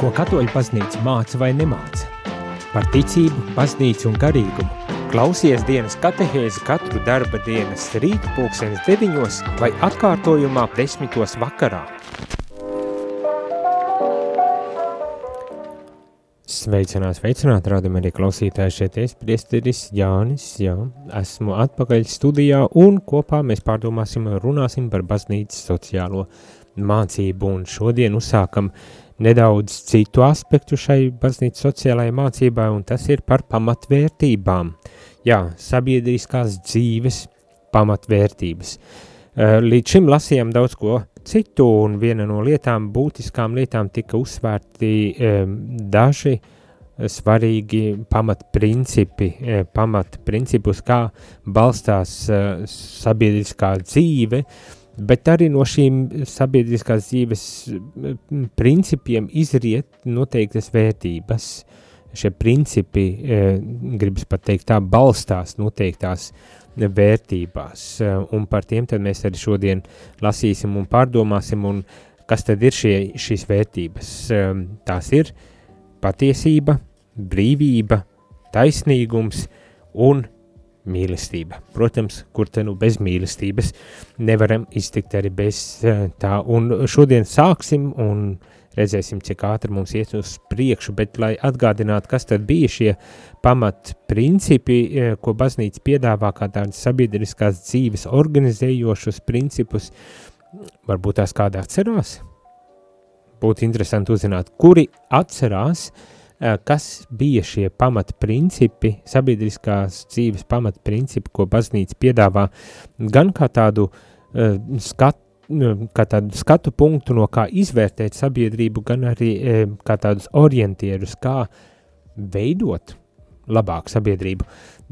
Ko katoļu baznīca māca vai nemāca? Par ticību, baznīcu un garīgumu. Klausies dienas katehēzi katru darba dienas rītu pulksenes deviņos vai atkārtojumā desmitos vakarā. Sveicinās, sveicināt, rādam arī klausītāji šeit es, priesteris Jānis, jā, esmu atpakaļ studijā un kopā mēs pārdomāsim un runāsim par baznīcas sociālo mācību un šodien uzsākam nedaudz citu aspektu šai baznīcas sociālajai mācībai un tas ir par pamatvērtībām. Jā, sabiedriskās dzīves pamatvērtības. Līdz šim lasījām daudz ko citu, un viena no lietām, būtiskām lietām, tika uzsvērti um, daži svarīgi pamatprincipi, pamatprincipus, kā balstās sabiedriskā dzīve, bet arī no šīm sabiedriskās dzīves principiem izriet noteiktas vērtības. Šie principi, gribas pat teikt tā, balstās noteiktās vērtībās, un par tiem tad mēs arī šodien lasīsim un pārdomāsim, un kas tad ir šie, šīs vērtības. Tās ir patiesība, brīvība, taisnīgums un mīlestība. Protams, kur te nu bez mīlestības nevaram iztikt arī bez tā, un šodien sāksim un uh, redzēsim, cik ātri mums iet uz priekšu, bet lai atgādinātu, kas tad bija šie pamat principi, e, ko baznīca piedāvā kā tādas sabiedriskās dzīves organizējošus principus, varbūt tās kādā atcerās? Būtu interesanti uzzināt, kuri atcerās, e, kas bija šie pamatprincipi, sabiedriskās dzīves pamatprincipi, ko baznīca piedāvā gan kā tādu uh, skatu, Nu, kā tādu skatu punktu, no kā izvērtēt sabiedrību, gan arī e, kā tādus orientierus, kā veidot labāku sabiedrību.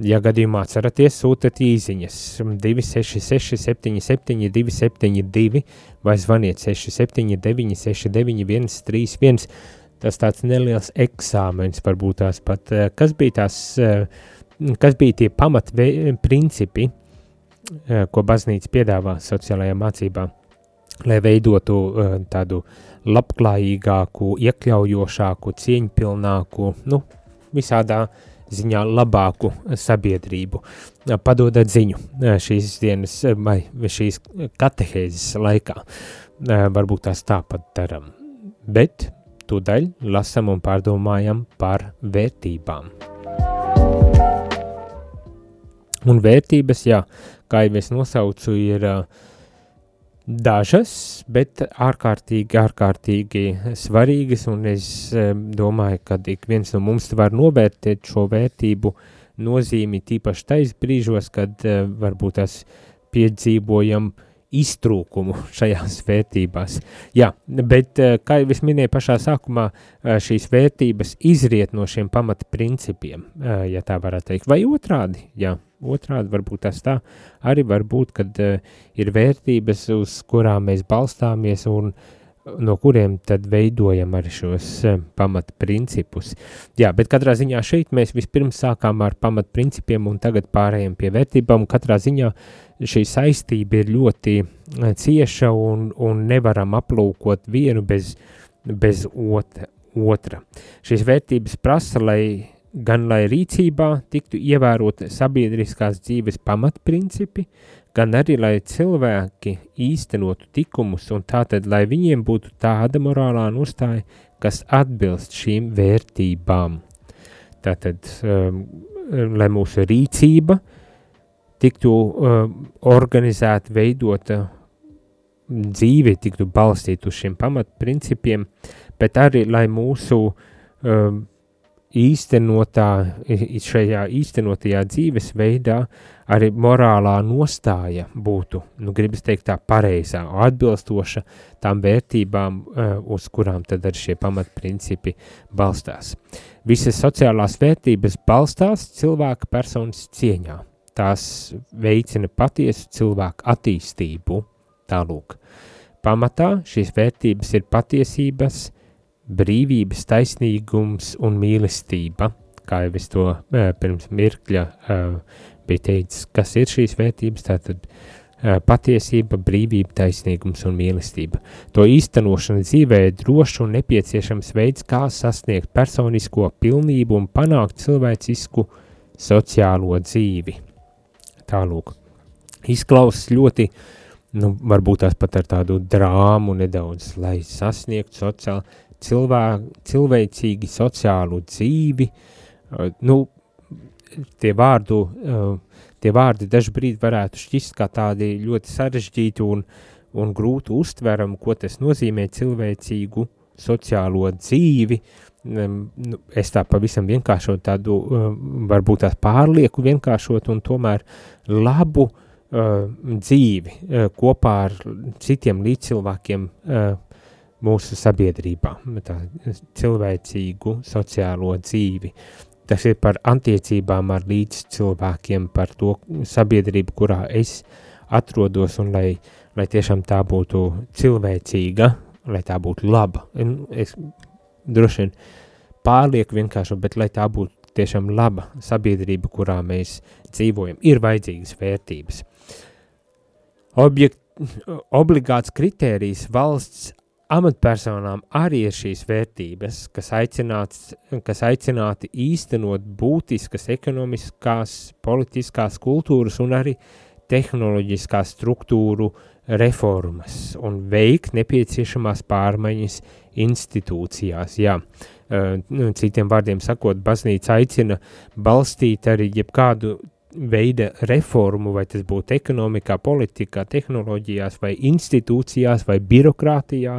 Ja gadījumā atceraties, sūtiet īsiņas 266, 77, 272 vai zvaniet 679, 69, 131. Tas tāds neliels eksāmens, varbūt tās pat, e, kas bija tās, e, kas bija tie pamatprincipi, ko baznīca piedāvā sociālajā mācībā lai veidotu tādu labklājīgāku, iekļaujošāku, cieņpilnāku, nu, visādā ziņā labāku sabiedrību. Padodat ziņu šīs dienas vai šīs katehēzes laikā. Varbūt tās tāpat daram. Bet tūdaļ lasam un pārdomājam par vērtībām. Un vērtības, jā, kā jau es nosaucu, ir uh, dažas, bet ārkārtīgi, ārkārtīgi svarīgas, un es domāju, ka ik viens no mums var novērtēt šo vērtību nozīmi tīpaši tais brīžos, kad varbūt tas piedzīvojam iztrūkumu šajās vērtībās. Jā, bet, eh, kā jau es minēju pašā sākumā, eh, šīs vērtības izriet no šiem pamata principiem, ja tā varētu teikt, vai otrādi, jā, otrādi varbūt tas tā arī var būt, kad uh, ir vērtības, uz kurām mēs balstāmies un no kuriem tad veidojam arī šos uh, pamatprincipus. Jā, bet katrā ziņā šeit mēs vispirms sākām ar pamatprincipiem un tagad pārējiem pie vērtībām, katrā ziņā šī saistība ir ļoti uh, cieša un, un nevaram aplūkot vienu bez, bez otra. otra. Šīs vērtības prasa, lai gan lai rīcībā tiktu ievērot sabiedriskās dzīves pamatprincipi, gan arī lai cilvēki īstenotu tikumus un tātad, lai viņiem būtu tāda morālā nostāja, kas atbilst šīm vērtībām. Tātad, um, lai mūsu rīcība tiktu um, organizēta, veidota dzīve, tiktu balstīta uz šiem pamatprincipiem, bet arī, lai mūsu um, īstenotā, šajā īstenotajā dzīvesveidā arī morālā nostāja būtu, nu, gribas teikt tā pareizā, atbilstoša tām vērtībām, e, uz kurām tad arī šie pamatprincipi balstās. Visas sociālās vērtības balstās cilvēka personas cieņā. Tās veicina patiesu cilvēku attīstību, tālūk. Pamatā šīs vērtības ir patiesības, brīvības, taisnīgums un mīlestība, kā jau es to uh, pirms mirkļa uh, biju teicis, kas ir šīs vērtības, tātad patiesība, brīvība, taisnīgums un mīlestība. To īstenošana dzīvē ir drošs un nepieciešams veids, kā sasniegt personisko pilnību un panākt cilvēcisku sociālo dzīvi. Tālūk. Izklausās ļoti, nu, varbūt tās pat ar tādu drāmu nedaudz, lai sasniegtu sociāli, cilvē, cilvēcīgi sociālu dzīvi. Nu, tie vārdu uh, tie vārdi dažbrīd varētu šķist kā tādi ļoti sarežģīti un, un grūti uztverami, ko tas nozīmē cilvēcīgu sociālo dzīvi. Nu, es tā pavisam vienkāršot tādu, varbūt tās pārlieku vienkāršot un tomēr labu uh, dzīvi uh, kopā ar citiem līdzcilvēkiem uh, mūsu sabiedrībā, tā cilvēcīgu sociālo dzīvi. Tas ir par attiecībām ar līdz cilvēkiem, par to sabiedrību, kurā es atrodos, un lai, lai tiešām tā būtu cilvēcīga, lai tā būtu laba. Es droši vien pārlieku vienkārši, bet lai tā būtu tiešām laba sabiedrība, kurā mēs dzīvojam, ir vajadzīgas vērtības. Objekt, obligāts kritērijs valsts amatpersonām arī ir šīs vērtības, kas, aicināts, kas aicināti īstenot būtiskas ekonomiskās, politiskās kultūras un arī tehnoloģiskās struktūru reformas un veikt nepieciešamās pārmaiņas institūcijās. Jā. Uh, citiem vārdiem sakot, baznīca aicina balstīt arī jebkādu veida reformu, vai tas būtu ekonomikā, politikā, tehnoloģijās, vai institūcijās, vai birokrātijā,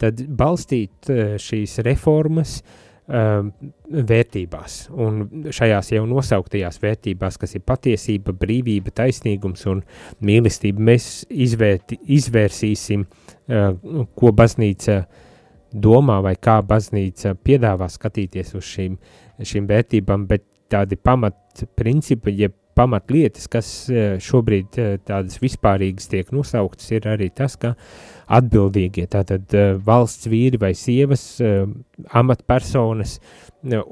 tad balstīt eh, šīs reformas um, vērtībās. Un šajās jau nosauktajās vērtībās, kas ir patiesība, brīvība, taisnīgums un mīlestība, mēs izvērti, izvērsīsim, uh, ko baznīca domā vai kā baznīca piedāvā skatīties uz šīm, šīm vērtībām, bet tādi pamatprincipi, jeb pamatlietas, kas e, šobrīd e, tādas vispārīgas tiek nosauktas, ir arī tas, ka atbildīgie, tātad e, valsts vīri vai sievas, amatpersonas,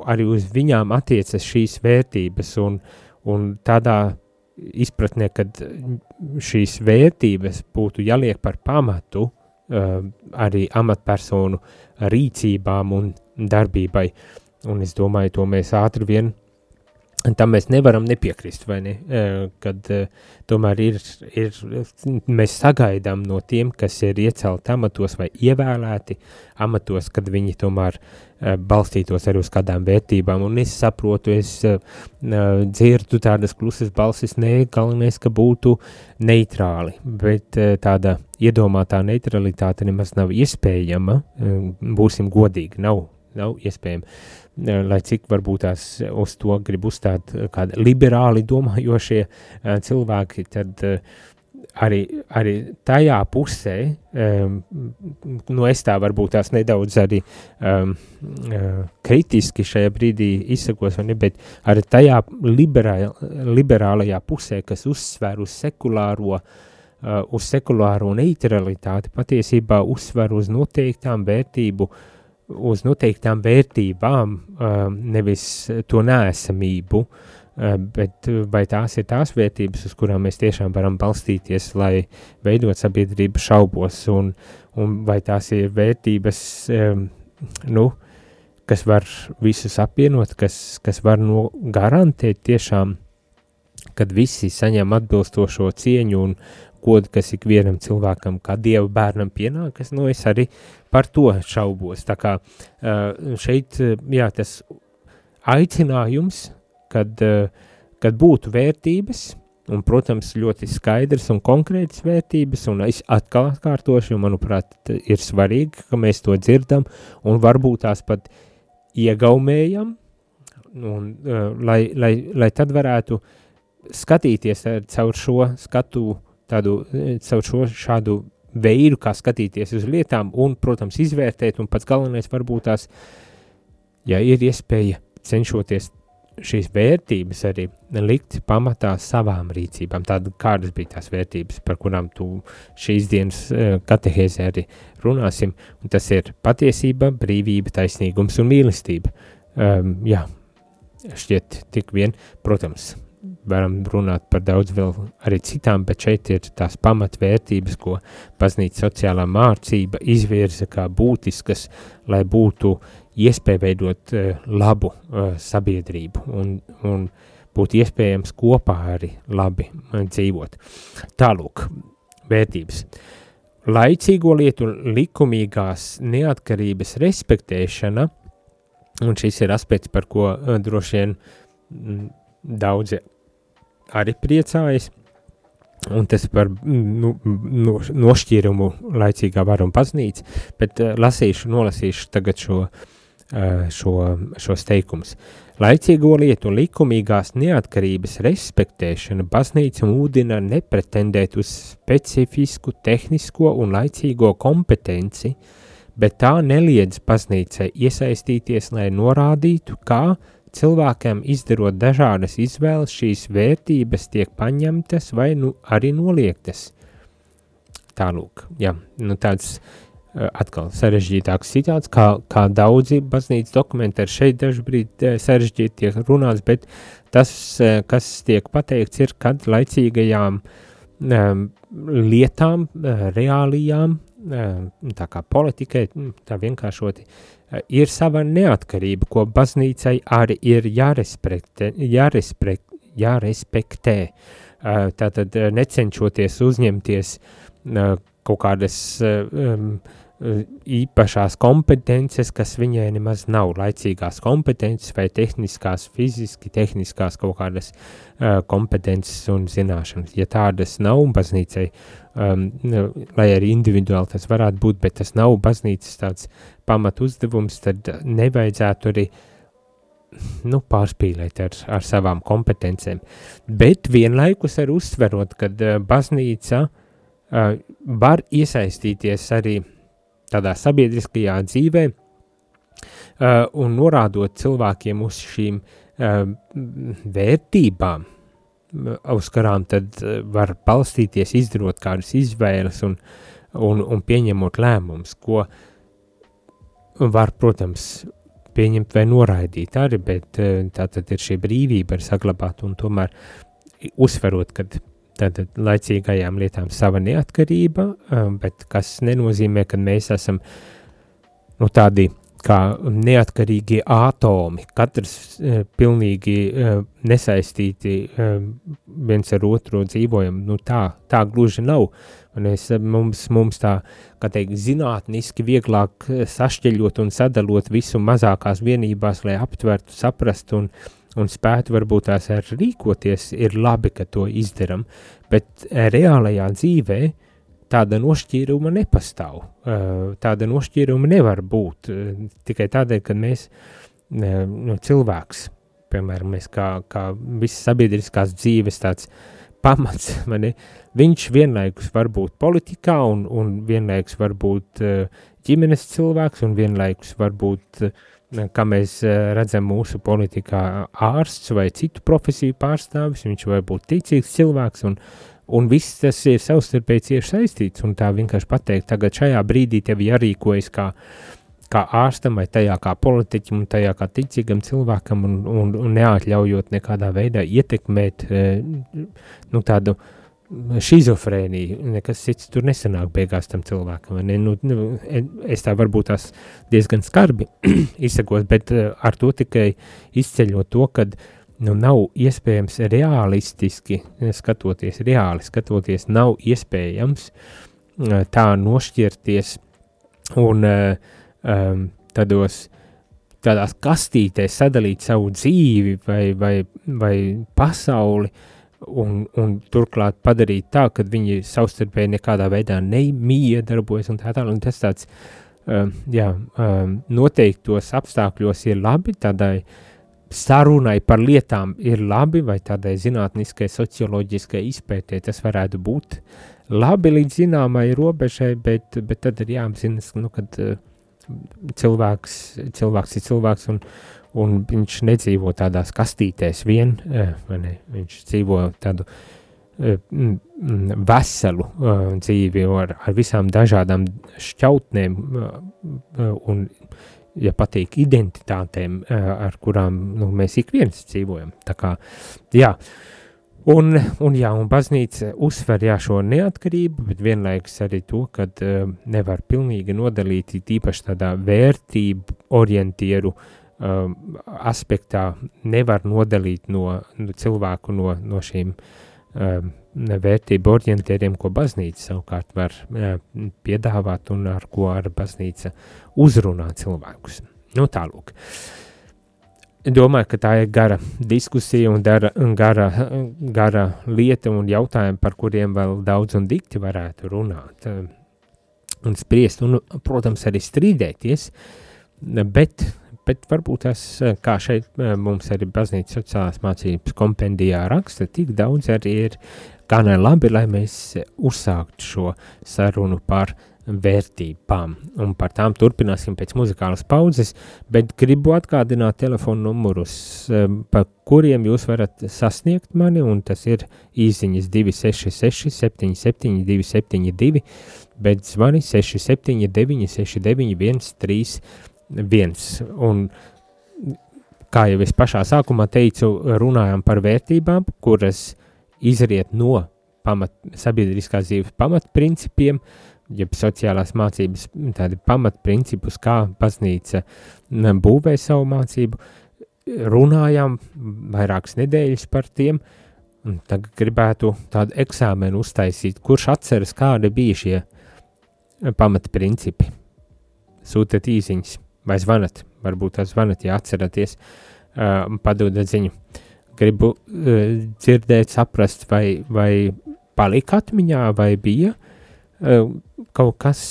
arī uz viņām attiecas šīs vērtības un, un tādā izpratnē, kad šīs vērtības būtu jāliek par pamatu arī amatpersonu rīcībām un darbībai. Un es domāju, to mēs ātri vien Tam mēs nevaram nepiekrist, vai ne? Kad tomēr ir, ir, mēs sagaidām no tiem, kas ir iecelti amatos vai ievēlēti amatos, kad viņi tomēr balstītos arī uz kādām vērtībām. Un es saprotu, es dzirdu tādas klusas balsis, ne, galvenais, ka būtu neitrāli, bet tāda iedomātā neutralitāte nemaz nav iespējama, būsim godīgi, nav, nav iespējama lai cik varbūt tās uz to grib uzstāt kādi liberāli domājošie cilvēki, tad arī, arī tajā pusē, nu es tā varbūt tās nedaudz arī um, kritiski šajā brīdī izsakos, ne, bet arī tajā liberā, liberālajā pusē, kas uzsver uz sekulāro, uh, uz sekulāro neutralitāti, patiesībā uzsver uz noteiktām vērtību uh, uz noteiktām vērtībām, um, nevis to nēsamību, um, bet vai tās ir tās vērtības, uz kurām mēs tiešām varam balstīties, lai veidot sabiedrību šaubos, un, un vai tās ir vērtības, um, nu, kas var visus apvienot, kas, kas var no garantēt tiešām, kad visi saņem atbilstošo cieņu un, godu, kas ikvienam cilvēkam, kā dieva bērnam pienākas, nu es arī par to šaubos. Tā kā šeit, jā, tas aicinājums, kad, kad būtu vērtības, un, protams, ļoti skaidrs un konkrētas vērtības, un es atkal atkārtošu, un, manuprāt, ir svarīgi, ka mēs to dzirdam, un varbūt tās pat iegaumējam, un, lai, lai, lai tad varētu skatīties caur šo skatu tādu e, caur šo šādu veidu, kā skatīties uz lietām un, protams, izvērtēt, un pats galvenais varbūt tās, ja ir iespēja cenšoties šīs vērtības arī likt pamatā savām rīcībām, tādu kādas bija tās vērtības, par kurām tu šīs dienas e, katehēzē arī runāsim, un tas ir patiesība, brīvība, taisnīgums un mīlestība. Um, jā, šķiet tik vien, protams, varam runāt par daudz vēl arī citām, bet šeit ir tās pamatvērtības, ko baznīca sociālā mācība izvirza kā būtiskas, lai būtu iespēja veidot uh, labu uh, sabiedrību un, un būtu iespējams kopā arī labi uh, dzīvot. Tālūk, vērtības. Laicīgo lietu likumīgās neatkarības respektēšana, un šis ir aspekts, par ko droši vien mm, daudzi arī priecājas, un tas par nu, no, nošķīrumu laicīgā var un paznīca, bet uh, lasīšu, nolasīšu tagad šo, uh, šo, šos teikumus. Laicīgo lietu likumīgās neatkarības respektēšana baznīca mūdina nepretendēt uz specifisku tehnisko un laicīgo kompetenci, bet tā neliedz baznīcai iesaistīties, lai norādītu, kā cilvēkiem izdarot dažādas izvēles, šīs vērtības tiek paņemtas vai nu arī noliektas. Tālūk, jā, nu tāds uh, atkal sarežģītāks citāts, kā, kā daudzi baznīcas dokumenti ar šeit dažbrīd uh, sarežģīti tiek runāts, bet tas, uh, kas tiek pateikts, ir, kad laicīgajām um, lietām, uh, reālijām, uh, tā kā politikai, tā vienkāršoti, ir sava neatkarība, ko baznīcai arī ir jārespektē, jārespektē, jārespektē. Tātad necenšoties uzņemties kaut kādas um, īpašās kompetences, kas viņai nemaz nav laicīgās kompetences vai tehniskās, fiziski tehniskās kaut kādas uh, kompetences un zināšanas. Ja tādas nav baznīcai, um, lai arī individuāli tas varētu būt, bet tas nav baznīcas tāds pamat uzdevums, tad nevajadzētu arī nu, pārspīlēt ar, ar savām kompetencēm. Bet vienlaikus ar uzsverot, ka uh, baznīca uh, var iesaistīties arī tādā sabiedriskajā dzīvē uh, un norādot cilvēkiem uz šīm uh, vērtībām, uz kurām tad var balstīties, izdarot kādas izvēles un, un, un pieņemot lēmumus, ko var, protams, pieņemt vai noraidīt arī, bet eh, tā tad ir šī brīvība ar saglabāt un tomēr uzsverot, ka tātad laicīgajām lietām sava neatkarība, eh, bet kas nenozīmē, ka mēs esam nu, tādi kā neatkarīgi atomi, katrs e, pilnīgi e, nesaistīti e, viens ar otru dzīvojam, nu tā, tā gluži nav, un es, mums, mums tā, kā teikt, zinātniski vieglāk sašķeļot un sadalot visu mazākās vienībās, lai aptvertu, saprastu un, un spētu varbūt tās ar rīkoties, ir labi, ka to izdaram, bet reālajā dzīvē, uh, tāda nošķīruma nepastāv. Tāda nošķīruma nevar būt tikai tādēļ, ka mēs, nu, cilvēks, piemēram, mēs kā, kā visas sabiedriskās dzīves tāds pamats, mani, viņš vienlaikus var būt politikā un, un vienlaikus var būt ģimenes cilvēks un vienlaikus var būt, kā mēs redzam mūsu politikā, ārsts vai citu profesiju pārstāvis, viņš var būt ticīgs cilvēks un, Un viss tas ir savstarpēji cieši saistīts, un tā vienkārši pateikt, tagad šajā brīdī tev jārīkojas kā, kā ārstam, vai tajā kā politiķim, un tajā kā ticīgam cilvēkam, un, un, un neatļaujot nekādā veidā ietekmēt eh, nu, tādu šizofrēniju, nekas cits tur nesanāk beigās tam cilvēkam. Ne? Nu, nu, es tā varbūt tās diezgan skarbi izsakos, bet eh, ar to tikai izceļot to, uh, nu, nav iespējams realistiski skatoties, reāli skatoties, nav iespējams eh, tā nošķirties un um, tādos, tādās kastītēs sadalīt savu dzīvi vai, vai, vai pasauli un, un turklāt padarīt tā, ka viņi savstarpēji nekādā veidā nemiedarbojas un tā tālāk. Tas tāds, um, jā, um, noteiktos apstākļos ir labi tādai sarunai par lietām ir labi, vai tādai zinātniskai, socioloģiskai izpētē tas varētu būt labi līdz zināmai robežai, bet, bet tad ir jāapzinas, nu, kad uh, cilvēks, cilvēks ir cilvēks un, un viņš nedzīvo tādās kastītēs vien, uh, ne, viņš dzīvo tādu uh, veselu uh, dzīvi ar, ar visām dažādām šķautnēm un ja patīk, identitātēm, ar kurām nu, mēs ik viens dzīvojam. Tā kā, jā, un, un, jā, un baznīca uzsver jā, šo neatkarību, bet vienlaikus arī to, ka nevar pilnīgi nodalīt īpaši tādā vērtību orientieru uh, aspektā, nevar nodalīt no, no cilvēku no, no šīm uh, vērtību orientieriem, ko baznīca savukārt var jā, piedāvāt un ar ko ar baznīca uzrunā cilvēkus. Nu, tālūk. Domāju, ka tā ir gara diskusija un dara, gara, gara lieta un jautājumi, par kuriem vēl daudz un dikti varētu runāt un spriest un, protams, arī strīdēties, bet bet varbūt tas, kā šeit mums arī baznīcas sociālās mācības kompendijā raksta, tik daudz arī ir gan labi, lai mēs uzsāktu šo sarunu par vērtībām, un par tām turpināsim pēc muzikālas pauzes, bet gribu atgādināt telefonu numurus, pa kuriem jūs varat sasniegt mani, un tas ir īsiņas 266 77 272, bet zvani 679 69 131, un kā jau es pašā sākumā teicu, runājam par vērtībām, kuras izriet no pamat, sabiedriskās dzīves pamatprincipiem, jeb sociālās mācības pamatprincipus, kā baznīca būvē savu mācību. Runājām vairākas nedēļas par tiem, un tagad gribētu tādu eksāmenu uztaisīt, kurš atceras, kādi bija šie pamatprincipi. Sūtiet īsiņas vai zvanat, varbūt tās zvanat, ja atceraties, uh, padodat ziņu. Gribu uh, dzirdēt, saprast, vai, vai palika atmiņā, vai bija uh, kaut kas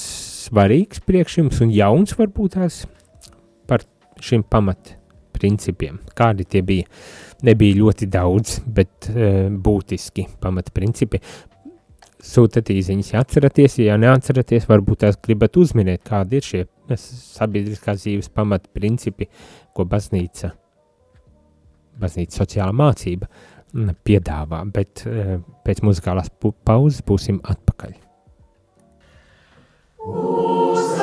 svarīgs priekš jums un jauns varbūt tās par šiem pamat principiem. Kādi tie bija? Nebija ļoti daudz, bet uh, būtiski pamat principi. Sūtiet īsiņas, ja atceraties, ja neatceraties, varbūt tās gribat uzminēt, kādi ir šie sabiedriskās dzīves pamat principi, ko baznīca baznīcas sociālā mācība mm, piedāvā, bet eh, pēc muzikālās pauzes būsim atpakaļ. Uztaustā!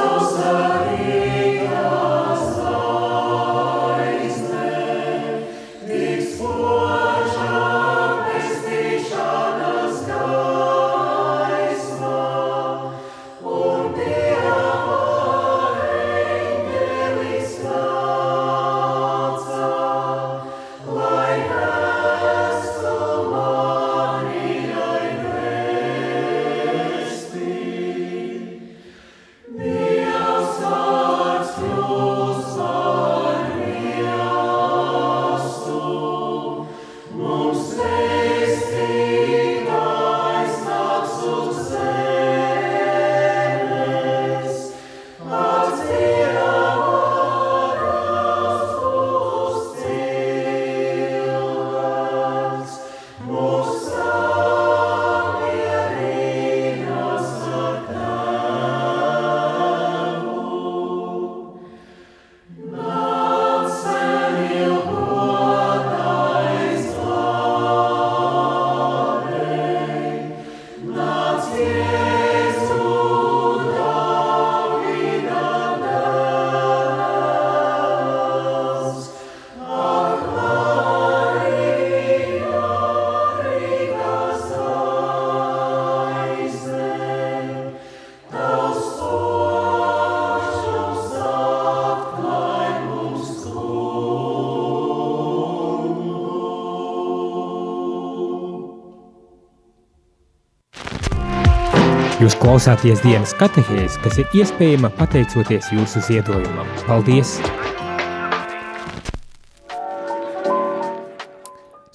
Jūs klausāties dienas katehēs, kas ir iespējama pateicoties jūsu ziedojumam. Paldies!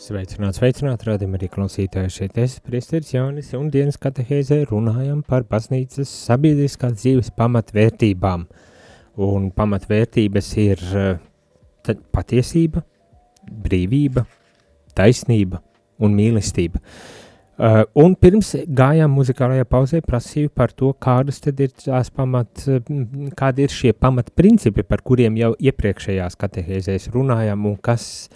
Sveicināt, sveicināt, rādījum arī klausītāji šeit es, priesteris Jānis, un dienas katehēzē runājam par baznīcas sabiedriskās dzīves pamatvērtībām. Un pamatvērtības ir eh, patiesība, brīvība, taisnība un mīlestība. Uh, Uh, un pirms gājām muzikālajā pauzē, prasīju par to, kādas tad ir tās pamat, kādi ir šie pamatprincipi, par kuriem jau iepriekšējās katehēzēs runājām, un kas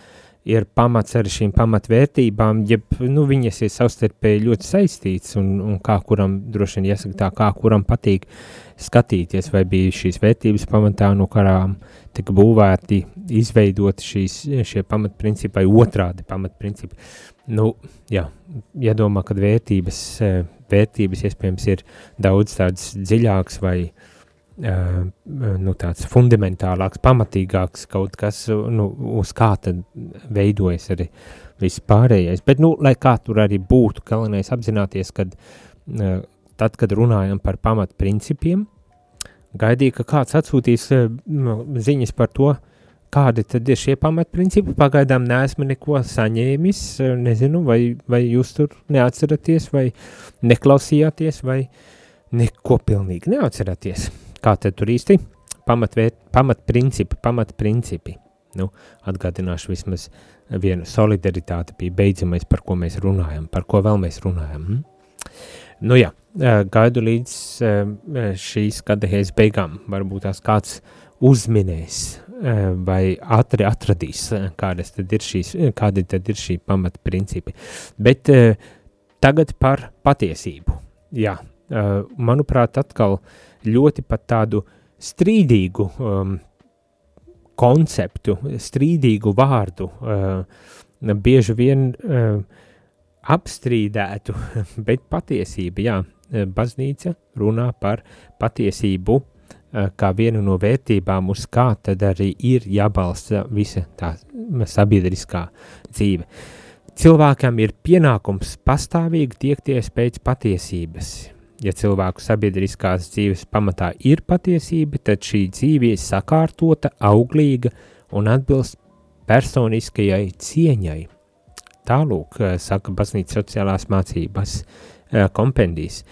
ir pamats ar šīm pamatvērtībām, jeb, nu, viņas ir savstarpēji ļoti saistīts, un, un kā kuram, droši vien jāsaka tā, kā kuram patīk skatīties, vai bija šīs vērtības pamatā, no kurām tika būvēti, izveidoti šīs, šie pamatprincipi vai otrādi pamatprincipi. Nu, jā, jādomā, ka vērtības, eh, vērtības iespējams ir daudz tādas dziļākas vai uh, nu, tāds fundamentālāks, pamatīgāks kaut kas, nu, uz kā tad veidojas arī viss pārējais. Bet, nu, lai kā tur arī būtu, galvenais apzināties, kad uh, tad, kad runājam par pamatprincipiem, gaidīja, ka kāds atsūtīs uh, ziņas par to, kādi tad ir šie pamatprincipi. Pagaidām neesmu neko saņēmis, nezinu, vai, vai jūs tur neatceraties, vai neklausījāties, vai neko pilnīgi neatceraties. Kā tad tur īsti pamatvērt, pamatprincipi, pamatprincipi. Nu, atgādināšu vismaz vienu solidaritāti bija beidzamais, par ko mēs runājam, par ko vēl mēs runājam. Hm? Nu jā, gaidu līdz šīs kadehēs beigām, varbūt tās kāds uzminēs vai ātri atradīs, kādas tad ir šīs, kādi tad ir šī pamatprincipi. Bet tagad par patiesību. Jā, manuprāt, atkal ļoti pat tādu strīdīgu um, konceptu, strīdīgu vārdu, uh, bieži vien uh, apstrīdētu, bet patiesība, jā, baznīca runā par patiesību uh, kā vienu no vērtībām, uz kā tad arī ir jābalsta visa tā sabiedriskā dzīve. Cilvēkam ir pienākums pastāvīgi tiekties pēc patiesības, Ja cilvēku sabiedriskās dzīves pamatā ir patiesība, tad šī dzīve ir sakārtota, auglīga un atbilst personiskajai cieņai. Tālūk, eh, saka baznīcas sociālās mācības eh, kompendijas.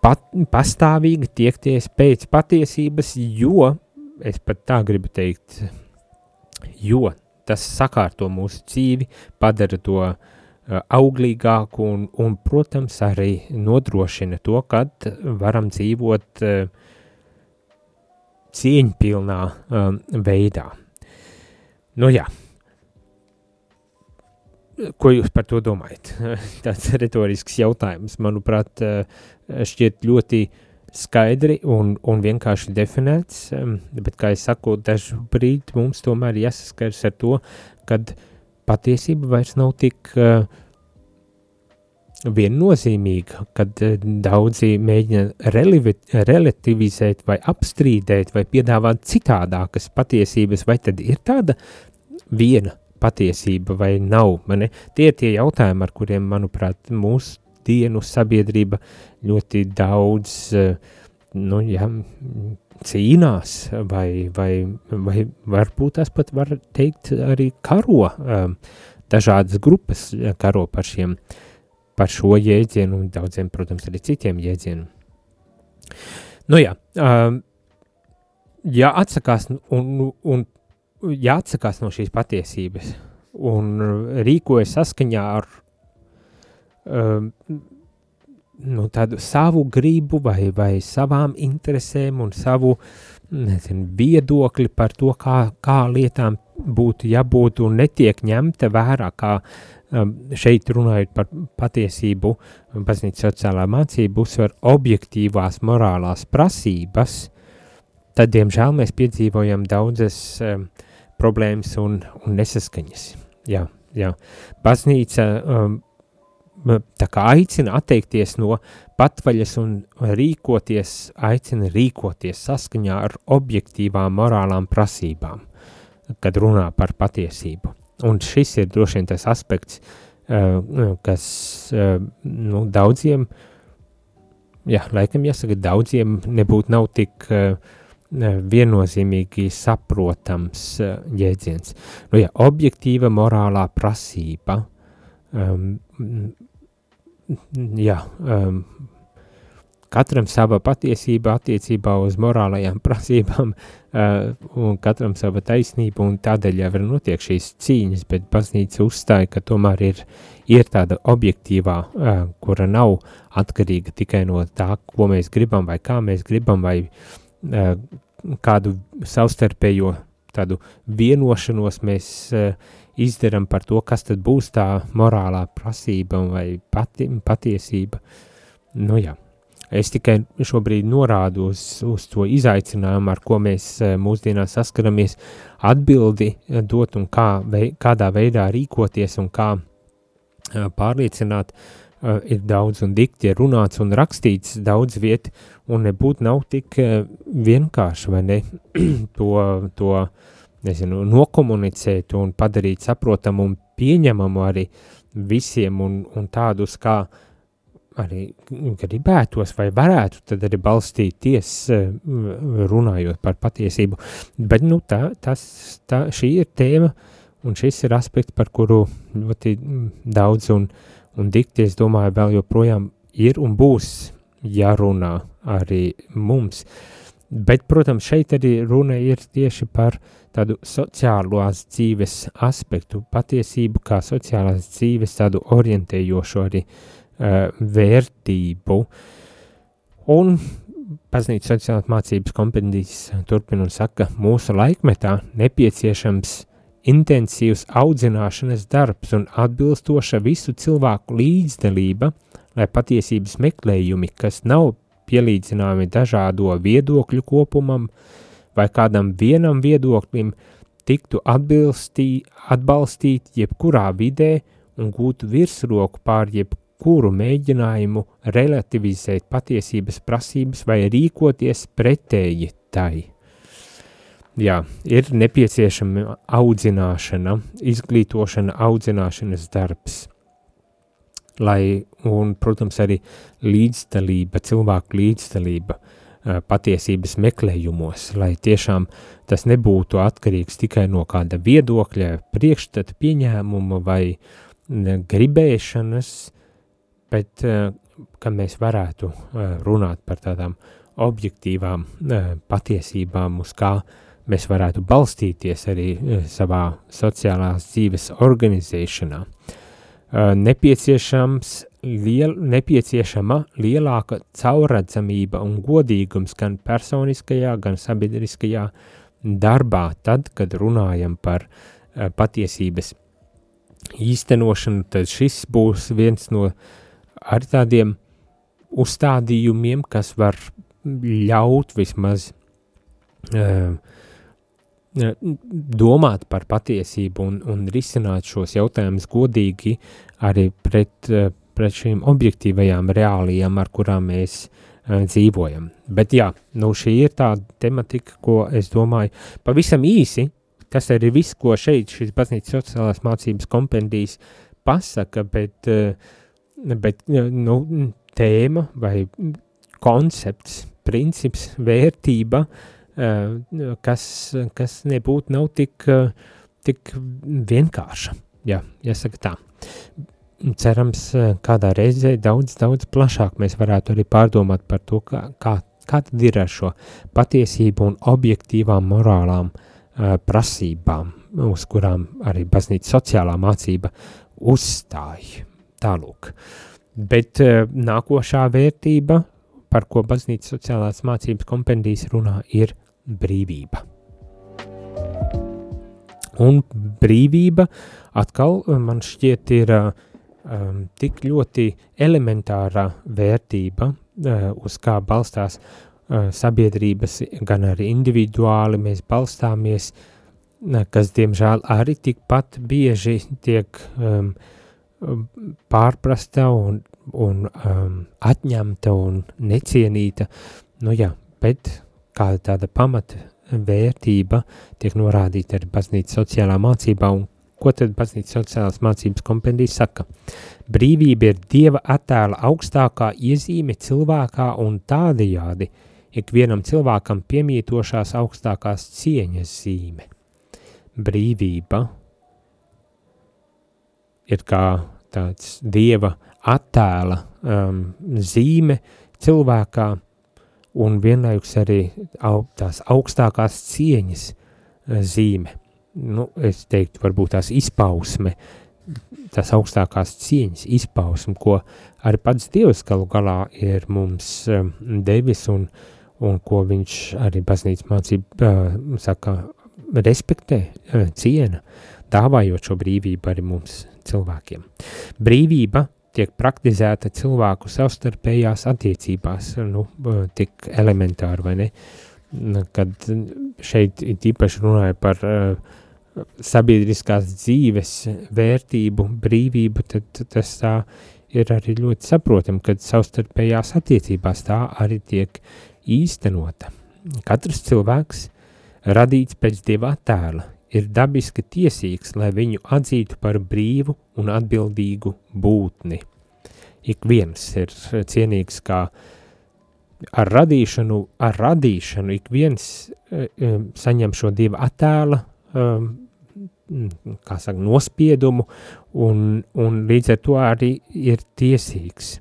Pat, pastāvīgi tiekties pēc patiesības, jo, es pat tā gribu teikt, jo tas sakārto mūsu dzīvi, padara to uh, auglīgāku un, un, protams, arī nodrošina to, kad varam dzīvot uh, cieņpilnā um, veidā. Nu jā, ko jūs par to domājat? Tāds retorisks jautājums, manuprāt, šķiet ļoti skaidri un, un vienkārši definēts, bet, kā es saku, dažu brīdi mums tomēr jāsaskars ar to, kad patiesība vairs nav tik uh, viennozīmīga, kad uh, daudzi mēģina relivi, relativizēt vai apstrīdēt vai piedāvāt citādākas patiesības, vai tad ir tāda viena patiesība vai nav. Mani? Tie ir tie jautājumi, ar kuriem, manuprāt, mūsu dienu sabiedrība ļoti daudz, uh, nu, jā, cīnās, vai, vai, vai varbūt tās pat var teikt arī karo, um, dažādas grupas karo par, šiem, par šo jēdzienu un daudziem, protams, arī citiem jēdzieniem. Nu jā, ja atsakās un, un jāatsakās no šīs patiesības un rīkojas saskaņā ar um, nu, tādu savu gribu vai, vai savām interesēm un savu nezinu, viedokli par to, kā, kā lietām būtu jābūt un netiek ņemta vērā, kā um, šeit runājot par patiesību, baznīca sociālā mācība uzsver objektīvās morālās prasības, tad, diemžēl, mēs piedzīvojam daudzas um, problēmas un, un nesaskaņas. Jā, jā. Baznīca um, tā kā aicina atteikties no patvaļas un rīkoties, aicina rīkoties saskaņā ar objektīvām morālām prasībām, kad runā par patiesību. Un šis ir droši vien tas aspekts, kas nu, daudziem, jā, laikam jāsaka, daudziem nebūtu nav tik viennozīmīgi saprotams jēdziens. Nu, jā, objektīva morālā prasība um, jā, um, katram sava patiesība attiecībā uz morālajām prasībām, uh, un katram sava taisnība, un tādēļ jau ir notiek šīs cīņas, bet baznīca uzstāja, ka tomēr ir, ir tāda objektīvā, uh, kura nav atkarīga tikai no tā, ko mēs gribam, vai kā mēs gribam, vai uh, kādu savstarpējo tādu vienošanos mēs uh, izdarām par to, kas tad būs tā morālā prasība vai pati, patiesība. Nu jā, Es tikai šobrīd norādu uz, uz to izaicinājumu, ar ko mēs mūsdienās saskaramies, atbildi dot un kā, vei, kādā veidā rīkoties un kā pārliecināt uh, uh, ir daudz un dikti ir runāts un rakstīts daudz viet, un nebūtu nav tik uh, vienkārši, vai ne, to, to, nezinu, nokomunicēt un padarīt saprotamu un pieņemamu arī visiem un, un tādus, kā arī gribētos vai varētu tad arī balstīties runājot par patiesību. Bet, nu, tā, tas, tā, šī ir tēma un šis ir aspekts, par kuru ļoti daudz un uh, un dikti, es domāju, vēl joprojām ir un būs jārunā arī mums. Bet, protams, šeit arī runa ir tieši par tādu sociālās dzīves aspektu, patiesību kā sociālās dzīves tādu orientējošo arī uh, vērtību. Un baznīca sociālās mācības kompendijas turpina un saka, mūsu laikmetā nepieciešams intensīvs audzināšanas darbs un atbilstoša visu cilvēku līdzdalība, lai patiesības meklējumi, kas nav pielīdzināmi dažādo viedokļu kopumam vai kādam vienam viedoklim, tiktu atbilstī, atbalstīt jebkurā vidē un gūtu virsroku pār jebkuru mēģinājumu relativizēt patiesības prasības vai rīkoties pretēji tai jā, ir nepieciešama audzināšana, izglītošana, audzināšanas darbs. Lai, un, protams, arī līdzdalība, cilvēku līdzdalība patiesības meklējumos, lai tiešām tas nebūtu atkarīgs tikai no kāda viedokļa, priekšstata pieņēmuma vai gribēšanas, bet ka mēs varētu runāt par tādām objektīvām patiesībām, uz kā mēs varētu balstīties arī e, savā sociālās dzīves organizēšanā. E, nepieciešams liel, nepieciešama lielāka caurredzamība un godīgums gan personiskajā, gan sabiedriskajā darbā, tad, kad runājam par uh, patiesības īstenošanu, tad šis būs viens no ar tādiem uzstādījumiem, kas var ļaut vismaz uh, domāt par patiesību un, un risināt šos jautājumus godīgi arī pret, pret šīm objektīvajām reālijām, ar kurām mēs uh, dzīvojam. Bet jā, nu šī ir tā tematika, ko es domāju pavisam īsi, tas arī viss, ko šeit šis baznīcas sociālās mācības kompendijas pasaka, bet, uh, bet nu, tēma vai koncepts, princips, vērtība uh, Eh, kas, kas nebūtu nav tik, eh, tik vienkārša. Jā, jāsaka tā. Cerams, eh, kādā reizē daudz, daudz plašāk mēs varētu arī pārdomāt par to, kā, kā, kā tad ir ar šo patiesību un objektīvām morālām uh, prasībām, uz kurām arī baznīca sociālā mācība uzstāja. Tālūk. Bet uh, nākošā vērtība, par ko baznīca sociālās mācības kompendijas runā, ir brīvība. Un brīvība atkal man šķiet ir um, tik ļoti elementāra vērtība, uh, uz kā balstās uh, sabiedrības, gan arī individuāli mēs balstāmies, uh, kas diemžēl arī tikpat bieži tiek um, pārprasta un, un um, atņemta un necienīta. Nu jā, bet kāda tāda pamata vērtība tiek norādīta arī baznīcas sociālā mācībā, un ko tad baznīcas sociālās mācības kompendijas saka? Brīvība ir Dieva attēla augstākā iezīme cilvēkā un tādajādi ikvienam cilvēkam piemītošās augstākās cieņas zīme. Brīvība ir kā tāds Dieva attēla um, zīme cilvēkā, un vienlaikus arī tās augstākās cieņas eh, zīme. Nu, es teiktu, varbūt tās izpausme, tās augstākās cieņas izpausme, ko arī pats Dievs galu galā ir mums um, devis un, un ko viņš arī baznīcas mācība uh, saka, respektē, ciena, dāvājot šo brīvību arī mums cilvēkiem. Brīvība tiek praktizēta cilvēku savstarpējās attiecībās, nu, tik elementāri, vai ne? Kad šeit īpaši runāja par uh, sabiedriskās dzīves vērtību, brīvību, tad tas tā ir arī ļoti saprotami, kad savstarpējās attiecībās tā arī tiek īstenota. Katrs cilvēks radīts pēc dieva attēla, ir dabiski tiesīgs, lai viņu atzītu par brīvu un atbildīgu būtni. Ik viens ir cienīgs kā ar radīšanu, ar radīšanu ik viens e, e, saņem šo dieva attēla, kā saka, nospiedumu, un, un līdz ar to arī ir tiesīgs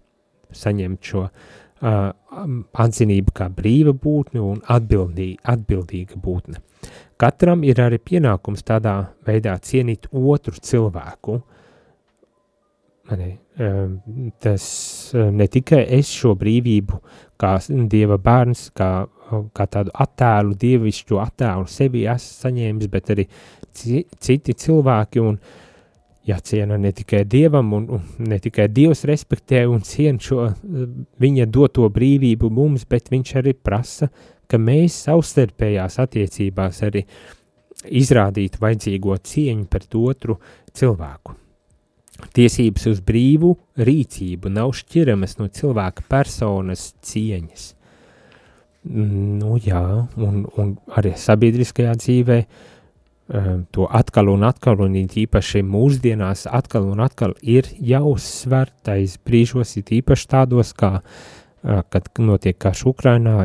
saņemt šo uh, atzinību kā brīva būtne un atbildī, atbildīga būtne. Katram ir arī pienākums tādā veidā cienīt otru cilvēku. Ne, tas ne tikai es šo brīvību, kā dieva bērns, kā, kā tādu attēlu, dievišķu attēlu sevi esmu saņēmis, bet arī citi cilvēki un jāciena ne tikai dievam, un, un ne tikai dievs respektē un cien šo viņa doto brīvību mums, bet viņš arī prasa, ka mēs savstarpējās attiecībās arī izrādītu vajadzīgo cieņu pret otru cilvēku. Tiesības uz brīvu rīcību nav šķiramas no cilvēka personas cieņas. Nu jā, un, un arī sabiedriskajā dzīvē um, to atkal un atkal, un īpaši mūsdienās atkal un atkal ir jāuzsver tais brīžos, it īpaši tādos kā kad notiek karš Ukrainā,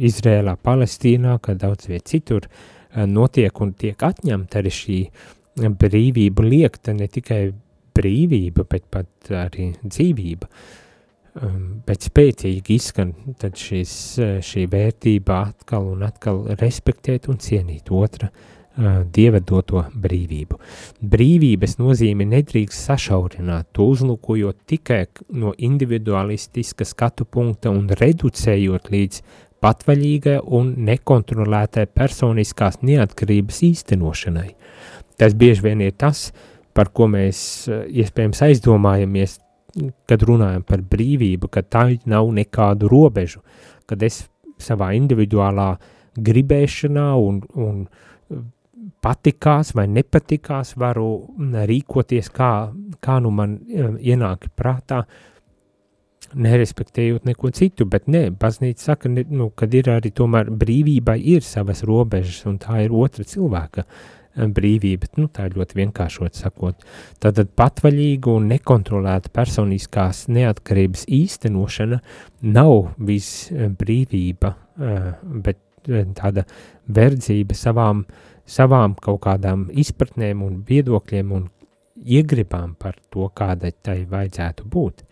Izrēlā, Palestīnā, kad daudz viet citur notiek un tiek atņemta arī šī brīvība liekta ne tikai brīvība, bet pat arī dzīvība. Bet spēcīgi izskan šis, šī vērtība atkal un atkal respektēt un cienīt otra uh, Dieva doto brīvību. Brīvības nozīme nedrīkst sašaurināt, to uzlūkojot tikai no individualistiska skatu punkta un reducējot līdz patvaļīgai un nekontrolētai personiskās neatkarības īstenošanai. Tas bieži vien ir tas, par ko mēs iespējams aizdomājamies, kad runājam par brīvību, ka tā nav nekādu robežu, kad es savā individuālā gribēšanā un, un patikās vai nepatikās, varu rīkoties kā, kā nu man um, ienāk prātā, nerespektējot neko citu, bet nē, baznīca saka, ne, nu, kad ir arī tomēr brīvībai ir savas robežas, un tā ir otra cilvēka um, brīvība, nu, tā ir ļoti vienkāršot sakot. Tātad patvaļīga un nekontrolēta personiskās neatkarības īstenošana nav viss um, brīvība, uh, bet tāda verdzība savām savām kaut kādām izpratnēm un viedokļiem un iegribām par to, kādai tai vajadzētu būt.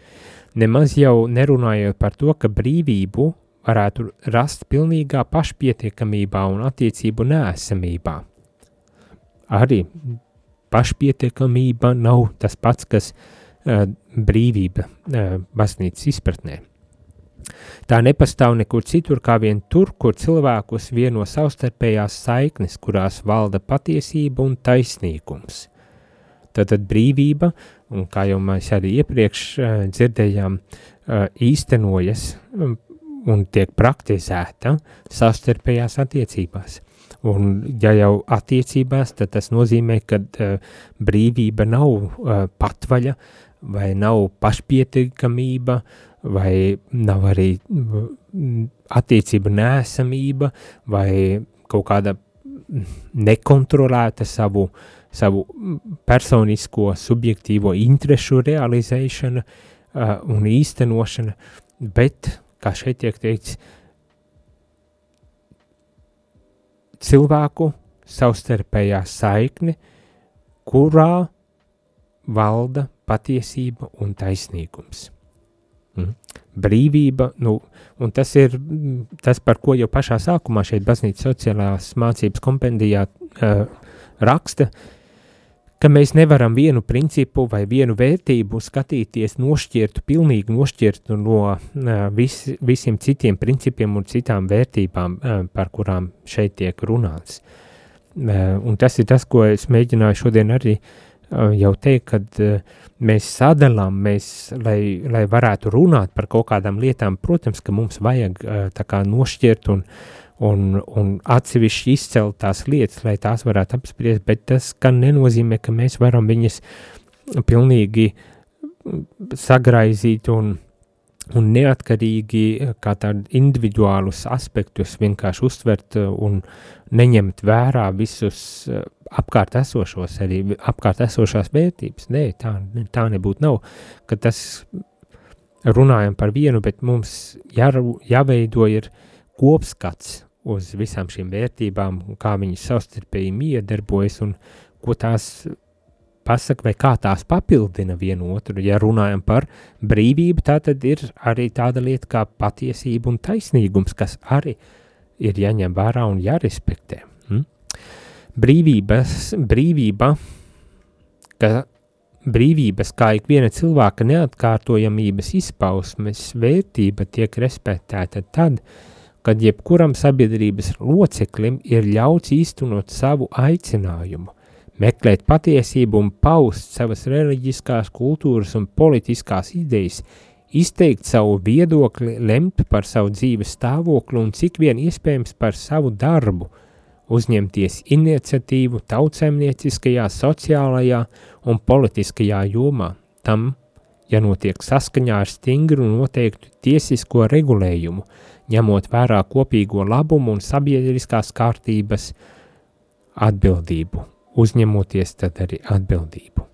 Nemaz jau nerunājot par to, ka brīvību varētu rast pilnīgā pašpietiekamībā un attiecību nēsamībā. Arī pašpietiekamība nav tas pats, kas uh, brīvība uh, baznīcas izpratnē. Tā nepastāv nekur citur, kā vien tur, kur cilvēkus vieno savstarpējās saiknes, kurās valda patiesība un taisnīgums. Tātad brīvība, un kā jau mēs arī iepriekš uh, dzirdējām, uh, īstenojas um, un tiek praktizēta savstarpējās attiecībās. Un, ja jau attiecībās, tad tas nozīmē, ka uh, brīvība nav patvaļa vai nav pašpietiekamība, uh, vai nav arī mm, attiecība nēsamība, vai kaut kāda nekontrolēta savu, savu personisko subjektīvo interešu realizēšana uh, un īstenošana, bet, kā šeit tiek teikts, cilvēku savstarpējā saikne, kurā valda patiesība un taisnīgums. Brīvība, nu, un tas ir tas, par ko jau pašā sākumā šeit baznīcas sociālās mācības kompendijā uh, raksta, ka mēs nevaram vienu principu vai vienu vērtību skatīties nošķirtu, pilnīgi nošķirtu no uh, vis, visiem citiem principiem un citām vērtībām, uh, par kurām šeit tiek runāts. Uh, un tas ir tas, ko es mēģināju šodien arī jau teikt, kad mēs sadalām, mēs, lai, lai varētu runāt par kaut kādām lietām, protams, ka mums vajag tā kā nošķirt un, un, un atsevišķi izcelt tās lietas, lai tās varētu apspriest, bet tas gan nenozīmē, ka mēs varam viņas pilnīgi sagraizīt un un neatkarīgi eh, kā tādu individuālus aspektus vienkārši uztvert eh, un neņemt vērā visus eh, apkārt esošos, arī apkārt esošās vērtības. Nē, tā, tā nebūtu nav, ka tas runājam par vienu, bet mums jā, jāveido ir kopskats uz visām šīm vērtībām, kā viņas savstarpēji miedarbojas un ko tās pasaka, vai kā tās papildina vienu otru. Ja runājam par brīvību, tā tad ir arī tāda lieta kā patiesība un taisnīgums, kas arī ir jāņem vērā un jārespektē. Hmm? Brīvības, brīvība, ka brīvības kā ikviena cilvēka neatkārtojamības izpausmes vērtība tiek respektēta tad, kad jebkuram sabiedrības loceklim ir ļauts īstenot savu aicinājumu, meklēt patiesību un paust savas reliģiskās, kultūras un politiskās idejas, izteikt savu viedokli, lemt par savu dzīves stāvokli un cik vien iespējams par savu darbu, uzņemties iniciatīvu tautsēmnieciskajā, sociālajā un politiskajā jomā. Tam, ja notiek saskaņā ar stingru noteiktu tiesisko regulējumu, ņemot vērā kopīgo labumu un sabiedriskās kārtības atbildību uzņemoties tad arī atbildību.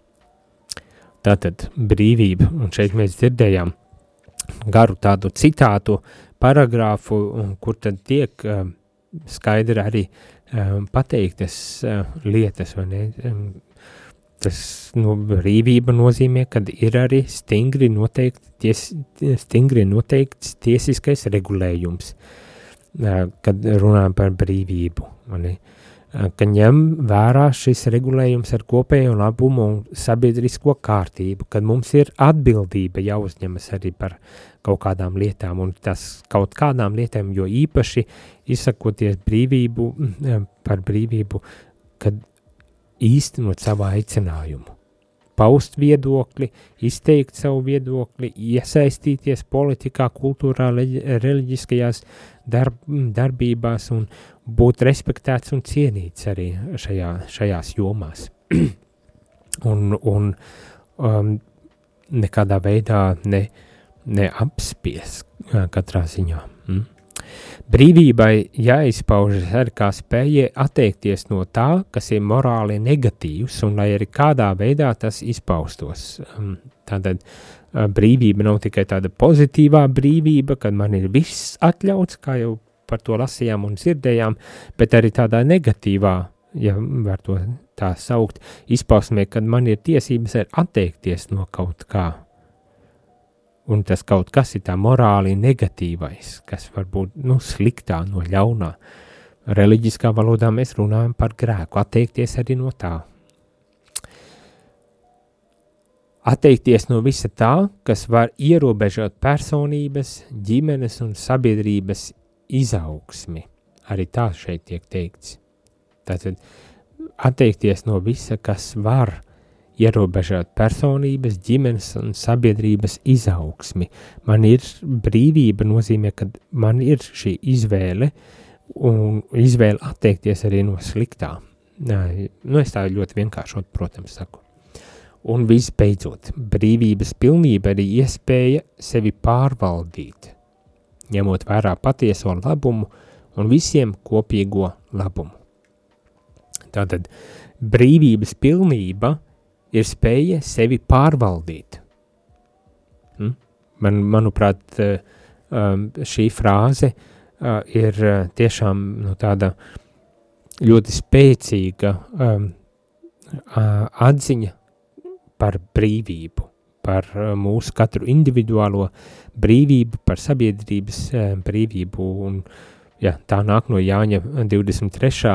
Tātad brīvība, un šeit mēs dzirdējām garu tādu citātu paragrāfu, kur tad tiek uh, skaidri arī uh, pateiktas uh, lietas, vai ne? Tas nu, brīvība nozīmē, kad ir arī stingri, noteikti, ties, stingri noteikts tiesiskais regulējums, kad runājam par brīvību. Vai ne? Uh, ka ņem vērā šis regulējums ar kopējo labumu un sabiedrisko kārtību, kad mums ir atbildība jāuzņemas arī par kaut kādām lietām un tas kaut kādām lietām, jo īpaši izsakoties brīvību, par brīvību, kad īstenot savu aicinājumu. Paust viedokli, izteikt savu viedokli, iesaistīties politikā, kultūrā, reliģiskajās darb, darbībās un būt respektēts un cienīts arī šajā, šajās jomās. un un um, nekādā veidā ne, neapspies katrā ziņā. Mm? Brīvībai jāizpaužas arī kā spēja atteikties no tā, kas ir morāli negatīvs, un lai arī kādā veidā tas izpaustos. Um, tātad uh, brīvība nav tikai tāda pozitīvā brīvība, kad man ir viss atļauts, kā jau par to lasījām un dzirdējām, bet arī tādā negatīvā, ja var to tā saukt, izpausmē, kad man ir tiesības atteikties no kaut kā un tas kaut kas ir tā morāli negatīvais, kas var būt nu, sliktā no ļaunā. Reliģiskā valodā mēs runājam par grēku, atteikties arī no tā. Atteikties no visa tā, kas var ierobežot personības, ģimenes un sabiedrības izaugsmi. Arī tā šeit tiek teikts. Tātad atteikties no visa, kas var ierobežot personības, ģimenes un sabiedrības izaugsmi. Man ir brīvība, nozīmē, ka man ir šī izvēle un izvēle atteikties arī no sliktā. Nu, es tā ļoti vienkāršot, protams, saku. Un visbeidzot, brīvības pilnība arī iespēja sevi pārvaldīt, ņemot vērā patieso labumu un visiem kopīgo labumu. Tātad brīvības pilnība ir spēja sevi pārvaldīt. Hm? Man, manuprāt, um, šī frāze uh, ir uh, tiešām nu, tāda ļoti spēcīga um, atziņa par brīvību, par mūsu katru individuālo brīvību, par sabiedrības brīvību un uh, ja, tā nāk no Jāņa 23.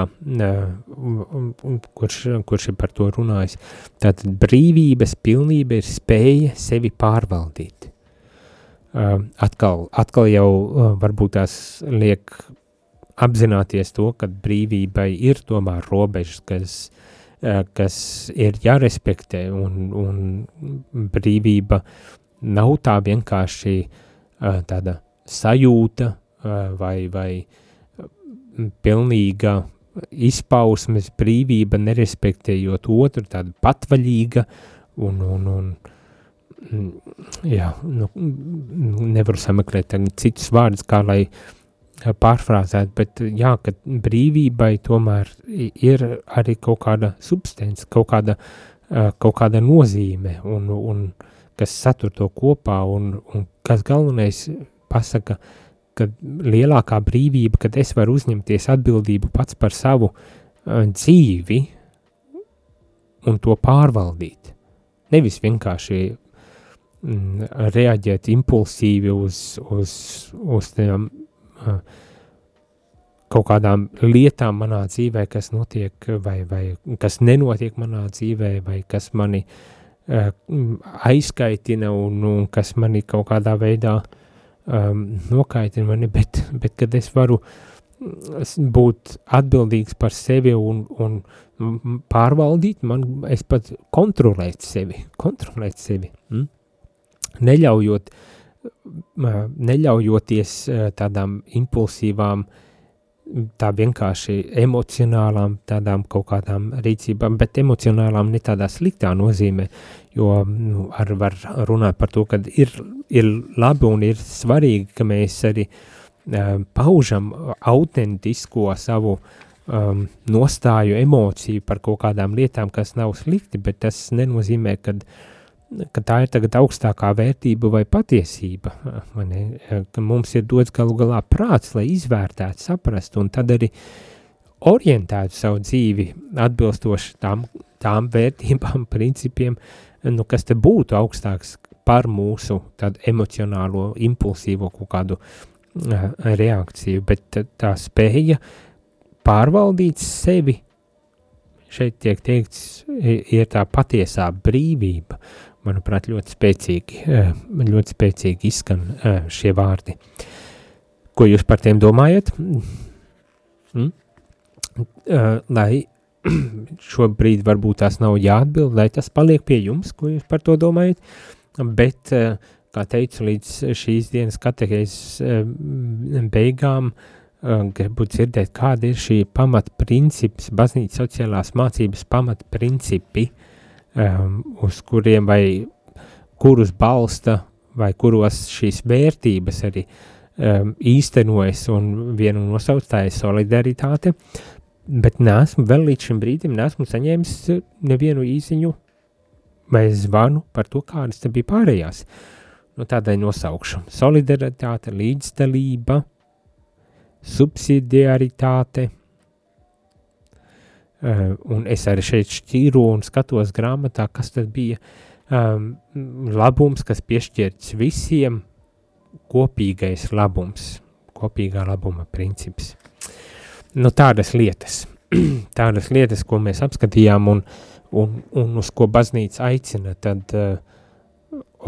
kurš, kurš ir par to runājis. Tātad brīvības pilnība ir spēja sevi pārvaldīt. Atkal, atkal jau varbūt tās liek apzināties to, ka brīvībai ir tomēr robežas, kas kas ir jārespektē, un, un brīvība nav tā vienkārši tāda sajūta vai, vai pilnīga izpausmes brīvība, nerespektējot otru, tāda patvaļīga un, un, un jā, nu, nevaru sameklēt citus vārdus, kā lai pārfrāzētu, bet jā, ka brīvībai tomēr ir arī kaut kāda substance, kaut kāda, kaut kāda nozīme, un, un kas satur to kopā, un, un kas galvenais pasaka, ka lielākā brīvība, kad es varu uzņemties atbildību pats par savu uh, dzīvi un to pārvaldīt. Nevis vienkārši Mm, reaģēt impulsīvi uz, uz, uz tiem uh, kaut kādām lietām manā dzīvē, kas notiek vai, vai kas nenotiek manā dzīvē, vai kas mani uh, aizkaitina un, un kas mani kaut kādā veidā um, nokaitina mani, bet, bet kad es varu būt atbildīgs par sevi un, un pārvaldīt, man es pat kontrolēt sevi, kontrolēt sevi. Mm? neļaujot, neļaujoties tādām impulsīvām, tā vienkārši emocionālām, tādām kaut kādām rīcībām, bet emocionālām ne tādā sliktā nozīmē, jo nu, ar, var runāt par to, ka ir, ir labi un ir svarīgi, ka mēs arī uh, paužam autentisko savu um, nostāju emociju par kaut kādām lietām, kas nav slikti, bet tas nenozīmē, ka uh, ka tā ir tagad augstākā vērtība vai patiesība, vai ne? ka mums ir dots galu galā prāts, lai izvērtētu, saprastu un tad arī orientētu savu dzīvi atbilstoši tām, tām vērtībām, principiem, nu, kas te būtu augstāks par mūsu tādu emocionālo, impulsīvo kaut kādu uh, reakciju, bet tā spēja pārvaldīt sevi, šeit tiek teikts, ir tā patiesā brīvība, manuprāt, ļoti spēcīgi, eh, ļoti spēcīgi izskan eh, šie vārdi. Ko jūs par tiem domājat? Mm? Lai šobrīd varbūt tās nav jāatbild, lai tas paliek pie jums, ko jūs par to domājat, bet, kā teicu, līdz šīs dienas katehēzes beigām gribu dzirdēt, kāda ir šī pamatprincips, baznīca sociālās mācības pamatprincipi, um, uz kuriem vai kurus balsta vai kuros šīs vērtības arī um, īstenojas un vienu nosauc tā ir solidaritāte, bet nesmu vēl līdz šim brīdim nesmu saņēmis nevienu īziņu vai zvanu par to, kādas te bija pārējās. Nu, tādai nosaukšu. Solidaritāte, līdzdalība, subsidiaritāte, un es arī šeit šķīru un skatos grāmatā, kas tad bija um, labums, kas piešķirts visiem, kopīgais labums, kopīgā labuma princips. Nu, tādas lietas, tādas lietas, ko mēs apskatījām un, un, un uz ko baznīca aicina, tad uh,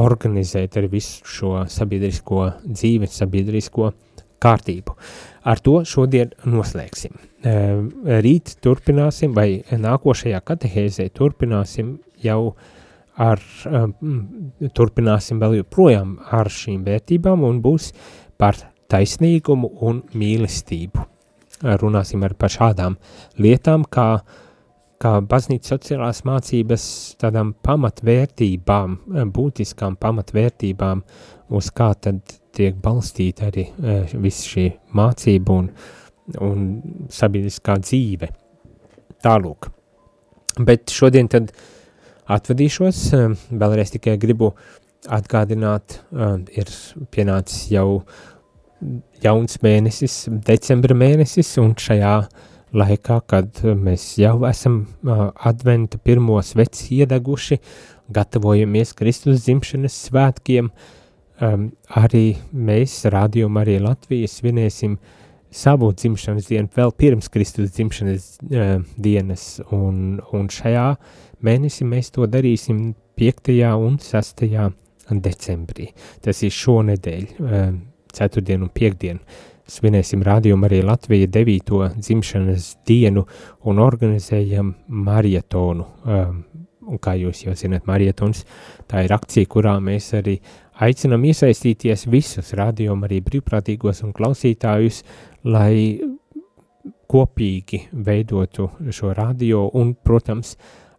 organizēt arī visu šo sabiedrisko dzīvi, sabiedrisko kārtību. Ar to šodien noslēgsim. Rīt turpināsim, vai nākošajā katehēzē turpināsim jau ar, turpināsim vēl joprojām ar šīm vērtībām un būs par taisnīgumu un mīlestību. Runāsim ar par šādām lietām, kā, kā baznīca sociālās mācības tādām pamatvērtībām, būtiskām pamatvērtībām, uz kā tad tiek balstīta arī uh, viss šī mācība un, un sabiedriskā dzīve. Tālūk. Bet šodien tad atvadīšos, uh, vēlreiz tikai gribu atgādināt, uh, ir pienācis jau jauns mēnesis, decembra mēnesis, un šajā laikā, kad mēs jau esam adventa pirmo sveci iedeguši, gatavojamies Kristus dzimšanas svētkiem, uh, um, arī mēs, rādījumā arī Latvijas, svinēsim savu dzimšanas dienu vēl pirms Kristus dzimšanas uh, dienas, un, un šajā mēnesī mēs to darīsim 5. un 6. decembrī. Tas ir šonedēļ, uh, ceturtdien un piekdien. svinēsim rādījumu arī Latvija 9. dzimšanas dienu un organizējam marietonu. Um, un kā jūs jau zināt, marietons tā ir akcija, kurā mēs arī aicinam iesaistīties visus rādījumu arī brīvprātīgos un klausītājus, lai kopīgi veidotu šo radio un, protams,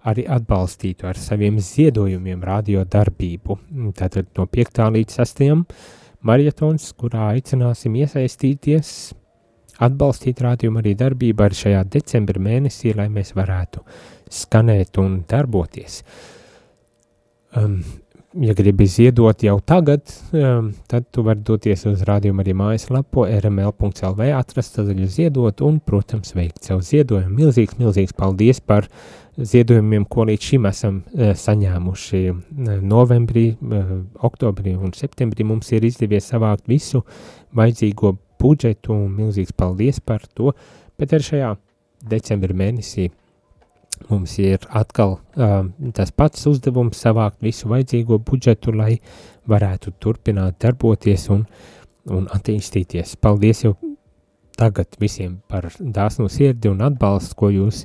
arī atbalstītu ar saviem ziedojumiem radio darbību. Tātad no 5. līdz 6. marietons, kurā aicināsim iesaistīties, atbalstīt rādījumu arī darbību arī šajā decembra mēnesī, lai mēs varētu skanēt un darboties. Um, ja gribi ziedot jau tagad, tad tu vari doties uz rādījumu arī mājaslapu rml.lv, atrast sadaļu ziedot un, protams, veikt savu ziedojumu. Milzīgs, milzīgs paldies par ziedojumiem, ko līdz šim esam uh, saņēmuši. Uh, novembrī, uh, oktobrī un septembrī mums ir izdevies savākt visu vajadzīgo budžetu un milzīgs paldies par to, bet arī šajā decembra mēnesī Mums ir atkal uh, tas pats uzdevums savākt visu vajadzīgo budžetu, lai varētu turpināt darboties un, un attīstīties. Paldies jau tagad visiem par dāsnu sirdi un atbalstu, ko jūs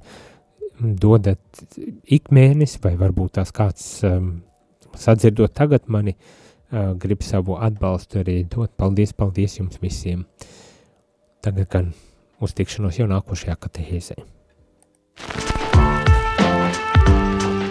dodat ik mēnesi, vai varbūt tās kāds um, sadzirdot tagad mani, uh, grib savu atbalstu arī dot. Paldies, paldies jums visiem. Tagad gan uz tikšanos jau nākošajā katehēzē.